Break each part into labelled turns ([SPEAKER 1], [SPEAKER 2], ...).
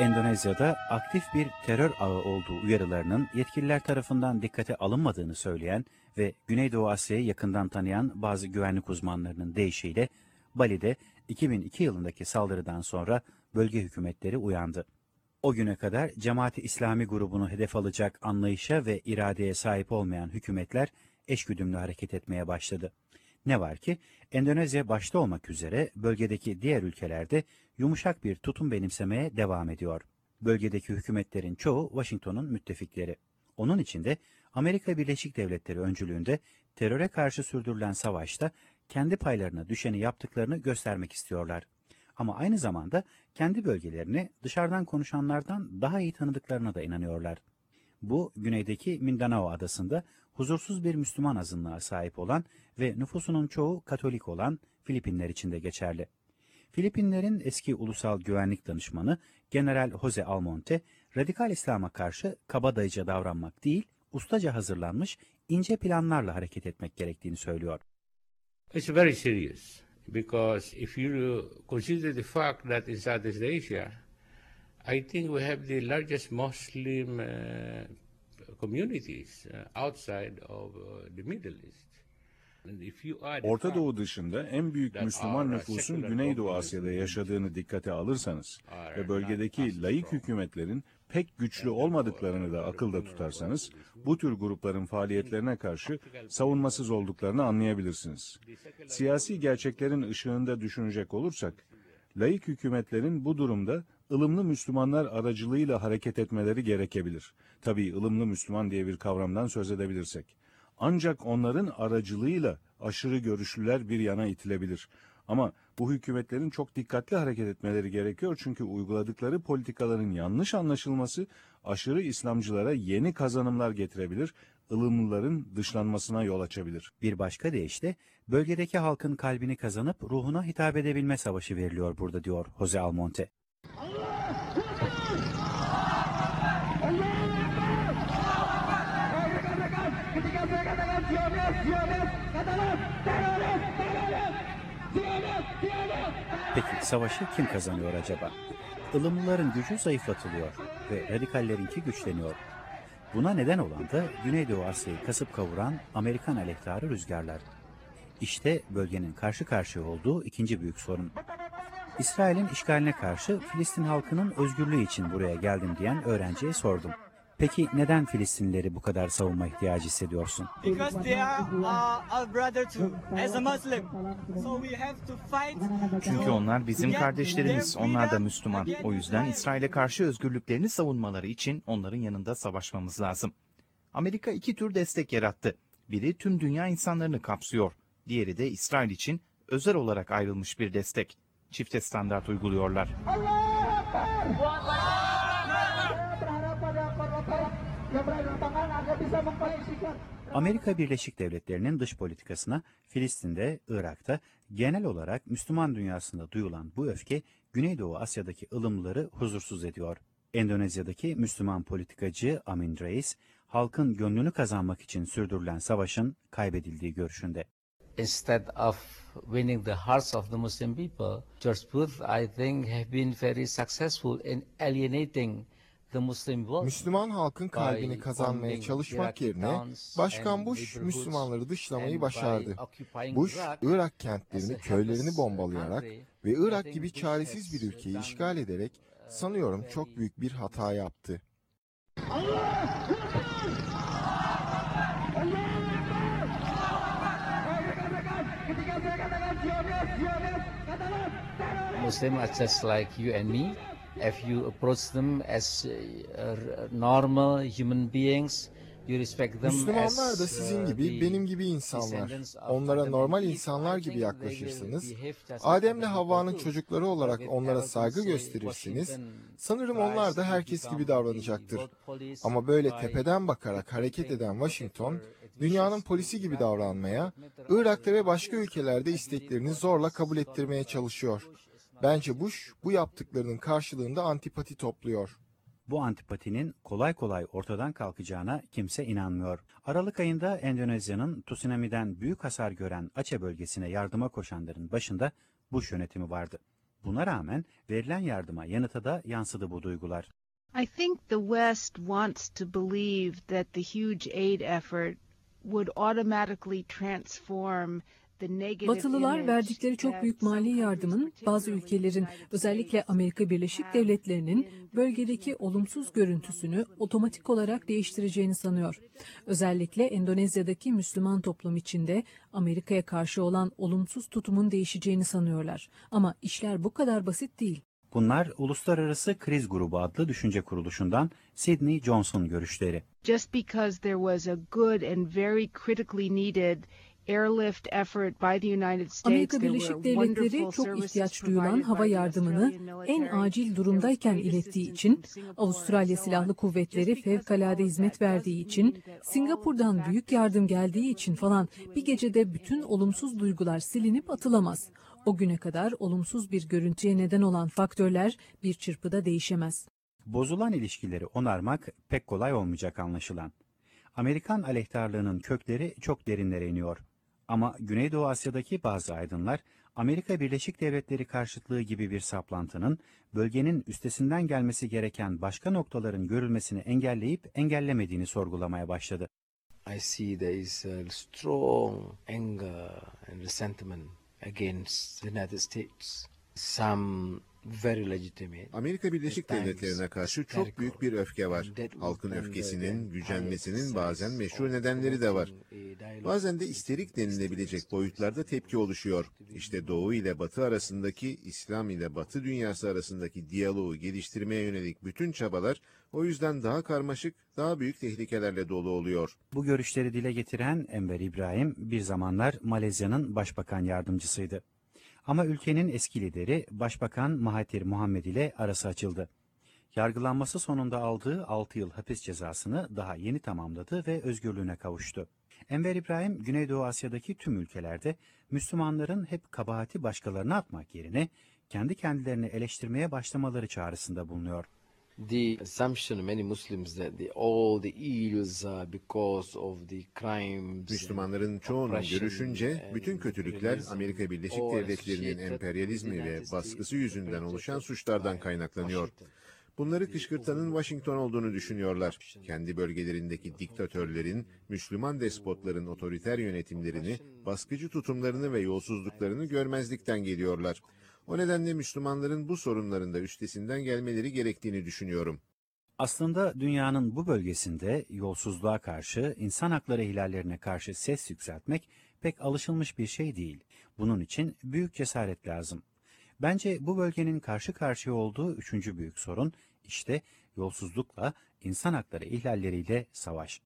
[SPEAKER 1] Endonezya'da aktif bir terör ağı olduğu uyarılarının yetkililer tarafından dikkate alınmadığını söyleyen ve Güneydoğu Asya'yı yakından tanıyan bazı güvenlik uzmanlarının deyişiyle Bali'de 2002 yılındaki saldırıdan sonra bölge hükümetleri uyandı. O güne kadar Cemaati İslami grubunu hedef alacak anlayışa ve iradeye sahip olmayan hükümetler eşgüdümlü hareket etmeye başladı. Ne var ki Endonezya başta olmak üzere bölgedeki diğer ülkelerde yumuşak bir tutum benimsemeye devam ediyor. Bölgedeki hükümetlerin çoğu Washington'un müttefikleri. Onun içinde Amerika Birleşik Devletleri öncülüğünde teröre karşı sürdürülen savaşta kendi paylarına düşeni yaptıklarını göstermek istiyorlar. Ama aynı zamanda kendi bölgelerini dışarıdan konuşanlardan daha iyi tanıdıklarına da inanıyorlar. Bu güneydeki Mindanao adasında huzursuz bir Müslüman azınlığa sahip olan ve nüfusunun çoğu Katolik olan Filipinler için de geçerli. Filipinlerin eski ulusal güvenlik danışmanı General Jose Almonte, radikal İslam'a karşı kabadayıca davranmak değil, ustaca hazırlanmış ince planlarla hareket etmek gerektiğini söylüyor.
[SPEAKER 2] It's very serious because if you consider the fact that in Southeast Asia, I think we have the largest Muslim uh, communities uh, outside of uh, the Middle East.
[SPEAKER 3] Orta Doğu dışında en büyük Müslüman nüfusun Güneydoğu Asya'da yaşadığını dikkate alırsanız ve bölgedeki laik hükümetlerin pek güçlü olmadıklarını da akılda tutarsanız, bu tür grupların faaliyetlerine karşı savunmasız olduklarını anlayabilirsiniz. Siyasi gerçeklerin ışığında düşünecek olursak, laik hükümetlerin bu durumda ılımlı Müslümanlar aracılığıyla hareket etmeleri gerekebilir. Tabii ılımlı Müslüman diye bir kavramdan söz edebilirsek. Ancak onların aracılığıyla aşırı görüşlüler bir yana itilebilir. Ama bu hükümetlerin çok dikkatli hareket etmeleri gerekiyor çünkü uyguladıkları politikaların yanlış anlaşılması aşırı İslamcılara yeni kazanımlar getirebilir, ılımlıların dışlanmasına yol açabilir.
[SPEAKER 1] Bir başka deyişle bölgedeki halkın kalbini kazanıp ruhuna hitap edebilme savaşı veriliyor burada diyor Jose Almonte. Peki savaşı kim kazanıyor acaba? Ilımlıların gücü zayıflatılıyor ve radikallerinki güçleniyor. Buna neden olan da Güneydoğu Asya'yı kasıp kavuran Amerikan aleyhtarı rüzgarlar. İşte bölgenin karşı karşıya olduğu ikinci büyük sorun. İsrail'in işgaline karşı Filistin halkının özgürlüğü için buraya geldim diyen öğrenciye sordum. Peki neden Filistinlileri bu kadar savunma ihtiyacı hissediyorsun?
[SPEAKER 4] Because they are uh, our brother too, as a Muslim. So we have to fight.
[SPEAKER 5] Çünkü onlar bizim kardeşlerimiz, onlar da Müslüman. O yüzden. İsrail'e karşı özgürlüklerini savunmaları için onların yanında savaşmamız lazım. Amerika iki tür destek yarattı. Biri tüm dünya insanlarını kapsıyor. Diğeri de İsrail için özel olarak ayrılmış bir destek. Çifte standart uyguluyorlar.
[SPEAKER 1] Amerika Birleşik Devletleri'nin dış politikasına Filistin'de, Irak'ta genel olarak Müslüman dünyasında duyulan bu öfke Güneydoğu Asya'daki ılımlıları huzursuz ediyor. Endonezya'daki Müslüman politikacı Amin Reis, halkın gönlünü kazanmak için sürdürülen savaşın kaybedildiği görüşünde.
[SPEAKER 6] instead of winning the hearts of the Muslim people, George Bush, I think, have been very successful in alienating the Muslim world.
[SPEAKER 7] Müslüman halkın kalbini kazanmaya çalışmak yerine Başkan Bush Müslümanları dışlamayı başardı. Bush, Irak kentlerini, köylerini bombalayarak ve Irak gibi çaresiz bir ülkeyi işgal ederek sanıyorum çok büyük bir hata yaptı.
[SPEAKER 8] ketika
[SPEAKER 6] Muslims are just like you and me. If you approach them as uh, normal human beings, you respect them
[SPEAKER 7] Müslümanlar da sizin
[SPEAKER 6] uh,
[SPEAKER 7] gibi, benim gibi insanlar. Onlara normal insanlar gibi
[SPEAKER 6] like
[SPEAKER 7] Adem'le Havva'nın çocukları olarak onlara saygı gösterirsiniz. Sanırım onlar da herkes gibi davranacaktır. Ama böyle tepeden bakarak hareket eden Washington, dünyanın polisi gibi davranmaya, Irak'ta ve başka ülkelerde isteklerini zorla kabul ettirmeye çalışıyor. Bence Bush bu yaptıklarının karşılığında antipati topluyor.
[SPEAKER 1] Bu antipatinin kolay kolay ortadan kalkacağına kimse inanmıyor. Aralık ayında Endonezya'nın tsunami'den büyük hasar gören Aceh bölgesine yardıma koşanların başında Bush yönetimi vardı. Buna rağmen verilen yardıma yanıta da yansıdı bu duygular.
[SPEAKER 9] I think the West wants to believe that the huge aid effort
[SPEAKER 10] Batılılar verdikleri çok büyük mali yardımın bazı ülkelerin özellikle Amerika Birleşik Devletleri'nin bölgedeki olumsuz görüntüsünü otomatik olarak değiştireceğini sanıyor. Özellikle Endonezya'daki Müslüman toplum içinde Amerika'ya karşı olan olumsuz tutumun değişeceğini sanıyorlar. Ama işler bu kadar basit değil.
[SPEAKER 1] Bunlar Uluslararası Kriz Grubu adlı düşünce kuruluşundan Sidney Johnson görüşleri.
[SPEAKER 9] just because there was a good and very critically needed
[SPEAKER 10] Amerika Birleşik Devletleri çok ihtiyaç duyulan hava yardımını en acil durumdayken ilettiği için Avustralya. Silahlı Kuvvetleri fevkalade hizmet verdiği için Singapur'dan büyük yardım geldiği için falan bir gecede bütün olumsuz duygular silinip atılamaz. O güne kadar olumsuz bir görüntüye neden olan faktörler bir çırpıda değişemez.
[SPEAKER 1] Bozulan ilişkileri onarmak pek kolay olmayacak anlaşılan. Amerikan aleyhtarlığının kökleri çok derinlere iniyor. Ama Güneydoğu Asya'daki bazı aydınlar Amerika Birleşik Devletleri karşıtlığı gibi bir saplantının bölgenin üstesinden gelmesi gereken başka noktaların görülmesini engelleyip engellemediğini sorgulamaya başladı.
[SPEAKER 11] I see there is a strong anger and resentment against the United States. Some.
[SPEAKER 12] Amerika Birleşik Devletleri'ne karşı çok büyük bir öfke var. Halkın öfkesinin, gücenmesinin bazen meşru nedenleri de var. Bazen de isterik denilebilecek boyutlarda tepki oluşuyor. İşte Doğu ile Batı arasındaki, İslam ile Batı dünyası arasındaki diyaloğu geliştirmeye yönelik bütün çabalar o yüzden daha karmaşık, daha büyük tehlikelerle dolu oluyor.
[SPEAKER 1] Bu görüşleri dile getiren Enver İbrahim bir zamanlar Malezya'nın başbakan yardımcısıydı. Ama ülkenin eski lideri Başbakan Mahathir Muhammed ile arası açıldı. Yargılanması sonunda aldığı 6 yıl hapis cezasını daha yeni tamamladı ve özgürlüğüne kavuştu. Enver İbrahim, Güneydoğu Asya'daki tüm ülkelerde Müslümanların hep kabahati başkalarına atmak yerine kendi kendilerini eleştirmeye başlamaları çağrısında bulunuyor.
[SPEAKER 11] The assumption many Muslims that the, all the ills are because of the crimes.
[SPEAKER 12] Müslümanların çoğunun görüşünce bütün kötülükler Amerika Birleşik Devletleri'nin emperyalizmi ve baskısı yüzünden oluşan suçlardan kaynaklanıyor. Bunları kışkırtanın Washington olduğunu düşünüyorlar. Kendi bölgelerindeki diktatörlerin, Müslüman despotların otoriter yönetimlerini, baskıcı tutumlarını ve yolsuzluklarını görmezlikten geliyorlar. O nedenle Müslümanların bu sorunların da üstesinden gelmeleri gerektiğini düşünüyorum.
[SPEAKER 1] Aslında dünyanın bu bölgesinde yolsuzluğa karşı, insan hakları ihlallerine karşı ses yükseltmek pek alışılmış bir şey değil. Bunun için büyük cesaret lazım. Bence bu bölgenin karşı karşıya olduğu üçüncü büyük sorun işte yolsuzlukla, insan hakları ihlalleriyle savaş.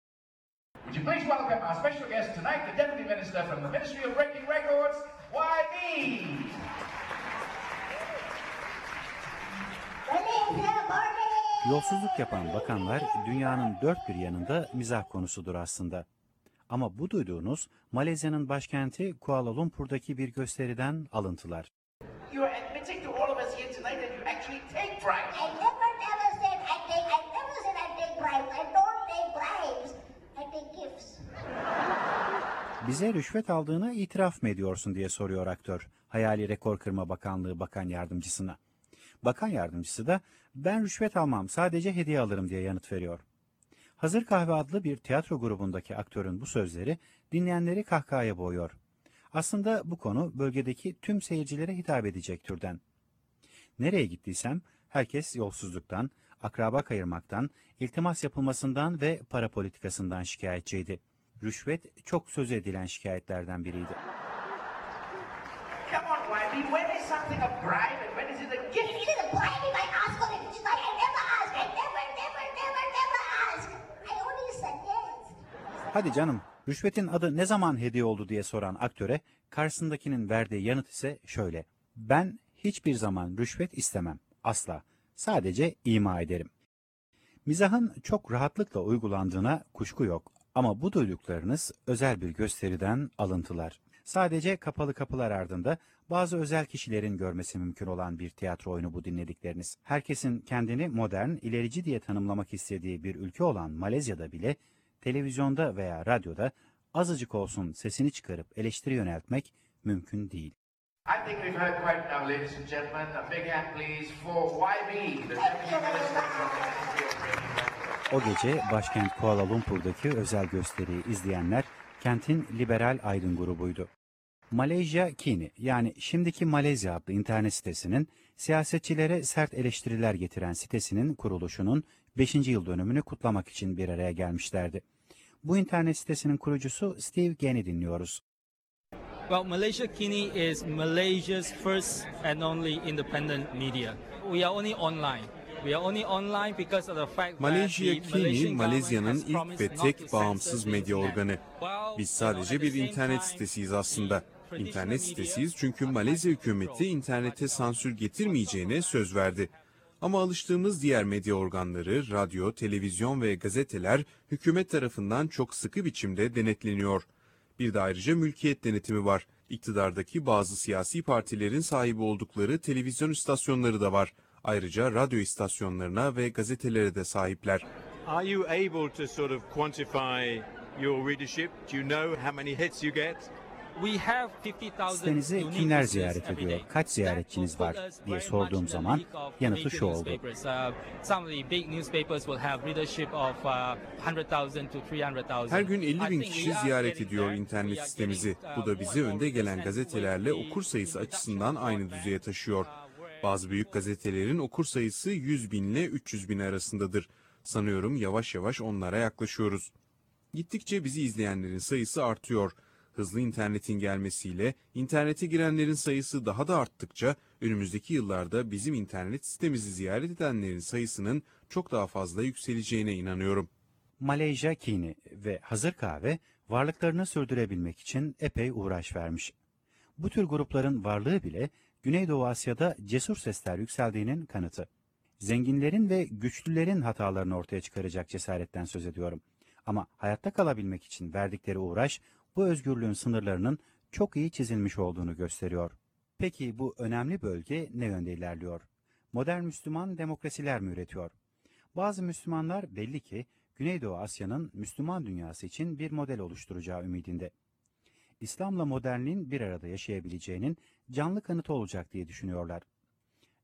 [SPEAKER 13] Would you please welcome our special guest tonight, the Deputy Minister from the Ministry of Breaking Records, YB.
[SPEAKER 1] Yolsuzluk yapan bakanlar dünyanın dört bir yanında mizah konusudur aslında. Ama bu duyduğunuz Malezya'nın başkenti Kuala Lumpur'daki bir gösteriden alıntılar. Bize rüşvet aldığını itiraf mı ediyorsun diye soruyor aktör. Hayali Rekor Kırma Bakanlığı Bakan Yardımcısına. Bakan Yardımcısı da ben rüşvet almam sadece hediye alırım diye yanıt veriyor. Hazır Kahve adlı bir tiyatro grubundaki aktörün bu sözleri dinleyenleri kahkahaya boğuyor. Aslında bu konu bölgedeki tüm seyircilere hitap edecek türden. Nereye gittiysem herkes yolsuzluktan, akraba kayırmaktan, iltimas yapılmasından ve para politikasından şikayetçiydi. Rüşvet çok söz edilen şikayetlerden biriydi.
[SPEAKER 13] Come on, YB, when is something a bribe and when is
[SPEAKER 1] Hadi canım, rüşvetin adı ne zaman hediye oldu diye soran aktöre karşısındakinin verdiği yanıt ise şöyle. Ben hiçbir zaman rüşvet istemem. Asla. Sadece ima ederim. Mizahın çok rahatlıkla uygulandığına kuşku yok. Ama bu duyduklarınız özel bir gösteriden alıntılar. Sadece kapalı kapılar ardında bazı özel kişilerin görmesi mümkün olan bir tiyatro oyunu bu dinledikleriniz. Herkesin kendini modern, ilerici diye tanımlamak istediği bir ülke olan Malezya'da bile televizyonda veya radyoda azıcık olsun sesini çıkarıp eleştiri yöneltmek mümkün değil.
[SPEAKER 13] I think we've heard quite enough, ladies and gentlemen. A big hand, please, for YB.
[SPEAKER 1] O gece başkent Kuala Lumpur'daki özel gösteriyi izleyenler kentin liberal aydın grubuydu. Malaysia Kini yani şimdiki Malezya adlı internet sitesinin siyasetçilere sert eleştiriler getiren sitesinin kuruluşunun 5. yıl dönümünü kutlamak için bir araya gelmişlerdi. Bu internet sitesinin kurucusu Steve Genn'i dinliyoruz.
[SPEAKER 14] Well, Malaysia Kini is Malaysia's first and only independent media. We are only online. We are only online because of the fact that
[SPEAKER 15] Malezya Kini, Malezya'nın ilk ve tek bağımsız medya organı. Biz sadece bir internet sitesiyiz aslında. İnternet sitesiyiz çünkü Malezya hükümeti internete sansür getirmeyeceğine söz verdi. Ama alıştığımız diğer medya organları, radyo, televizyon ve gazeteler hükümet tarafından çok sıkı biçimde denetleniyor. Bir de ayrıca mülkiyet denetimi var. İktidardaki bazı siyasi partilerin sahibi oldukları televizyon istasyonları da var. Ayrıca radyo istasyonlarına ve gazetelere de sahipler.
[SPEAKER 16] Are you able to sort of quantify your readership? Do you know how many hits you get?
[SPEAKER 14] We have 50,000
[SPEAKER 1] Sitenizi kimler ziyaret
[SPEAKER 14] every
[SPEAKER 1] ediyor, kaç ziyaretçiniz var diye sorduğum zaman yanıtı şu oldu.
[SPEAKER 14] Newspapers, uh, some of the big newspapers will have readership of uh, 100,000 to 300,000.
[SPEAKER 15] Her gün 50 bin
[SPEAKER 14] I think
[SPEAKER 15] kişi
[SPEAKER 14] we are
[SPEAKER 15] ziyaret ediyor internet
[SPEAKER 14] We are
[SPEAKER 15] sitemizi.
[SPEAKER 14] getting,
[SPEAKER 15] Bu
[SPEAKER 14] uh,
[SPEAKER 15] da bizi önde gelen gazetelerle okur sayısı açısından
[SPEAKER 14] of
[SPEAKER 15] aynı düzeye taşıyor.
[SPEAKER 14] uh,
[SPEAKER 15] Bazı büyük gazetelerin okur sayısı 100 bin ile 300 bin arasındadır. Sanıyorum yavaş yavaş onlara yaklaşıyoruz. Gittikçe bizi izleyenlerin sayısı artıyor. Hızlı internetin gelmesiyle internete girenlerin sayısı daha da arttıkça önümüzdeki yıllarda bizim internet sitemizi ziyaret edenlerin sayısının çok daha fazla yükseleceğine inanıyorum.
[SPEAKER 1] Malezya Kini ve Hazır Kahve varlıklarını sürdürebilmek için epey uğraş vermiş. Bu tür grupların varlığı bile Güneydoğu Asya'da cesur sesler yükseldiğinin kanıtı. Zenginlerin ve güçlülerin hatalarını ortaya çıkaracak cesaretten söz ediyorum. Ama hayatta kalabilmek için verdikleri uğraş bu özgürlüğün sınırlarının çok iyi çizilmiş olduğunu gösteriyor. Peki bu önemli bölge ne yönde ilerliyor? Modern Müslüman demokrasiler mi üretiyor? Bazı Müslümanlar belli ki Güneydoğu Asya'nın Müslüman dünyası için bir model oluşturacağı ümidinde. İslam'la modernliğin bir arada yaşayabileceğinin canlı kanıtı olacak diye düşünüyorlar.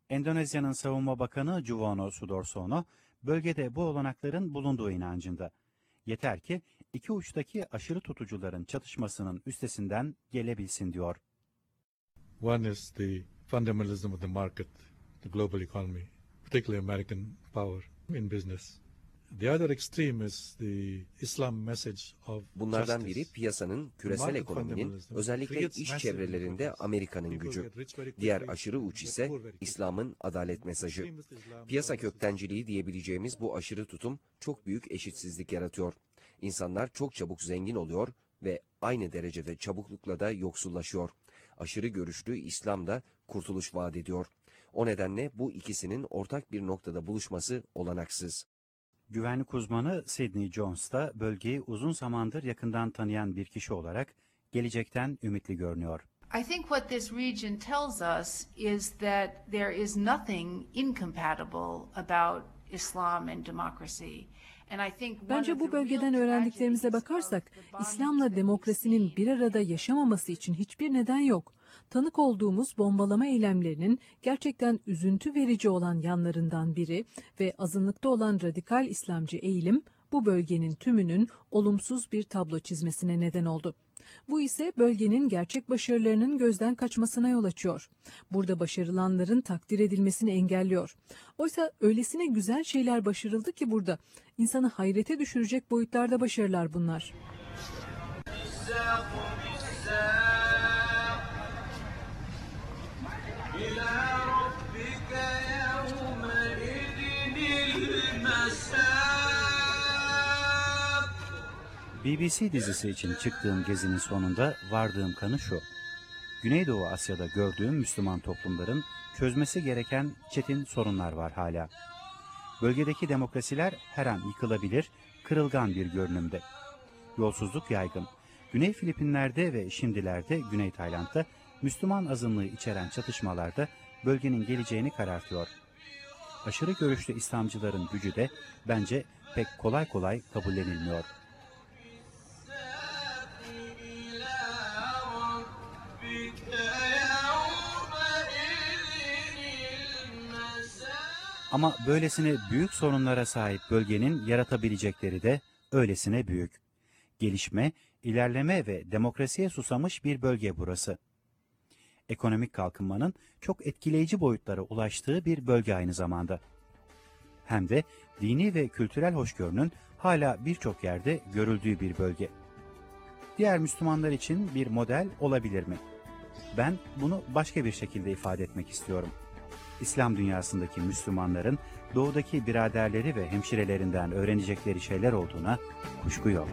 [SPEAKER 1] Endonezya'nın savunma bakanı Juwono Sudarsono, bölgede bu olanakların bulunduğu inancında. Yeter ki iki uçtaki aşırı tutucuların çatışmasının üstesinden gelebilsin diyor.
[SPEAKER 17] One is the fundamentalism of the market, the global economy, particularly American power in business. The other extreme is the Islam message of
[SPEAKER 18] Bunlardan biri piyasanın, küresel ekonominin, özellikle iş çevrelerinde. Amerika'nın gücü. Diğer aşırı uç ise. İslam'ın adalet mesajı. Piyasa köktenciliği diyebileceğimiz bu aşırı tutum çok büyük eşitsizlik yaratıyor. İnsanlar çok çabuk zengin oluyor ve aynı derecede çabuklukla da yoksullaşıyor. Aşırı görüşlü İslam da kurtuluş vaat ediyor. O nedenle bu ikisinin ortak bir noktada buluşması olanaksız.
[SPEAKER 1] Güvenlik uzmanı Sidney Jones da bölgeyi uzun zamandır yakından tanıyan bir kişi olarak gelecekten ümitli görünüyor.
[SPEAKER 19] I think what this region tells us is that there is nothing incompatible about Islam and democracy.
[SPEAKER 10] Bence bu bölgeden öğrendiklerimize bakarsak İslam'la demokrasinin bir arada yaşamaması için hiçbir neden yok. Tanık olduğumuz bombalama eylemlerinin gerçekten üzüntü verici olan yanlarından biri ve azınlıkta olan radikal İslamcı eğilim bu bölgenin tümünün olumsuz bir tablo çizmesine neden oldu. Bu ise bölgenin gerçek başarılarının gözden kaçmasına yol açıyor. Burada başarılanların takdir edilmesini engelliyor. Oysa öylesine güzel şeyler başarıldı ki burada. İnsanı hayrete düşürecek boyutlarda başarılar bunlar.
[SPEAKER 1] BBC dizisi için çıktığım gezinin sonunda vardığım kanı şu. Güneydoğu Asya'da gördüğüm Müslüman toplumların çözmesi gereken çetin sorunlar var hala. Bölgedeki demokrasiler her an yıkılabilir, kırılgan bir görünümde. Yolsuzluk yaygın. Güney Filipinler'de ve şimdilerde Güney Tayland'da Müslüman azınlığı içeren çatışmalarda bölgenin geleceğini karartıyor. Aşırı görüşlü İslamcıların gücü de bence pek kolay kolay kabullenilmiyor. Ama böylesine büyük sorunlara sahip bölgenin yaratabilecekleri de öylesine büyük. Gelişme, ilerleme ve demokrasiye susamış bir bölge burası. Ekonomik kalkınmanın çok etkileyici boyutlara ulaştığı bir bölge aynı zamanda. Hem de dini ve kültürel hoşgörünün hala birçok yerde görüldüğü bir bölge. Diğer Müslümanlar için bir model olabilir mi? Ben bunu başka bir şekilde ifade etmek istiyorum. İslam dünyasındaki Müslümanların doğudaki biraderleri ve hemşirelerinden öğrenecekleri şeyler olduğuna kuşku yok.